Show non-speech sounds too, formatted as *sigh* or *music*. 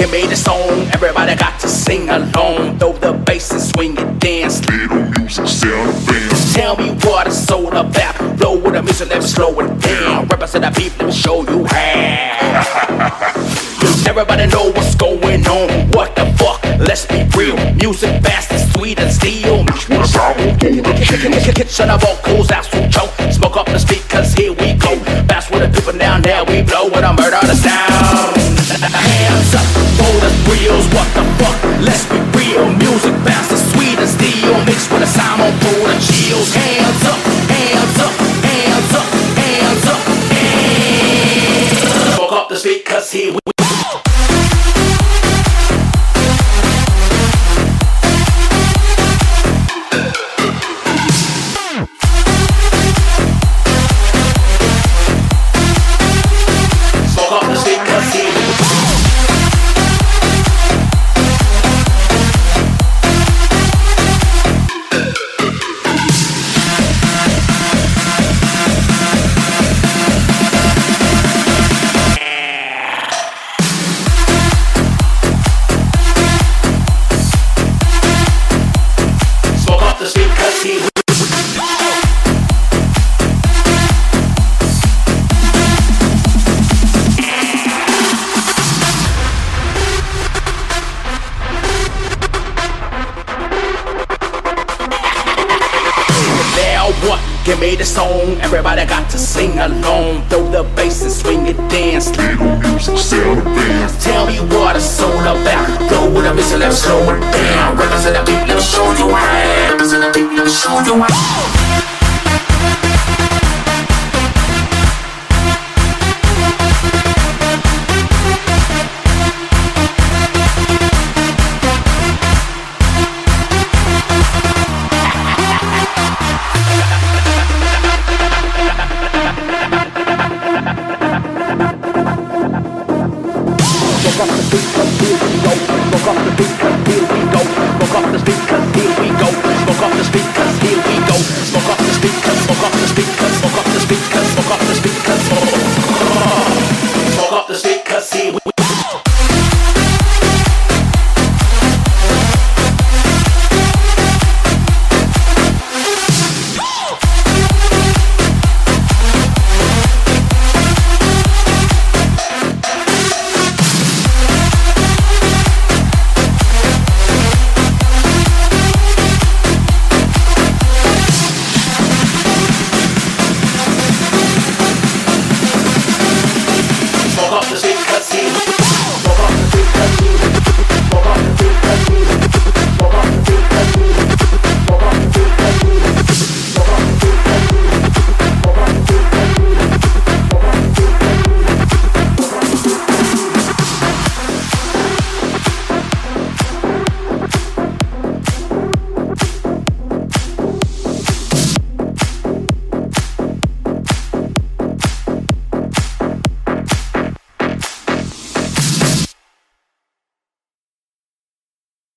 Give me the song, everybody got to sing along. Throw the bass and swing it, dance. Little music sound advance. Tell me what it's all about. Blow with the music, let me slow it down. Represent the people, let me show you how. *laughs* Everybody know what's going on. What the fuck? Let's be real. Music fast and sweet and steel. What's I will do the keys. Kitchen of vocals, out so choke. Smoke up the speakers, here we go. Fast with the people down now we blow with a murder the thrills, what the fuck? Let's be real. Music fast and sweet and steel. Mixed with a sound on the chills. Hands up, hands up, hands up, hands up, hands up. Smoke up the speakers, here the we Now what? Give me the song, everybody got to sing along. Throw the bass and swing it, dance. Little music sound advance. Tell me what it's all about. Go with a missile, let's slow it down. Beat, let's show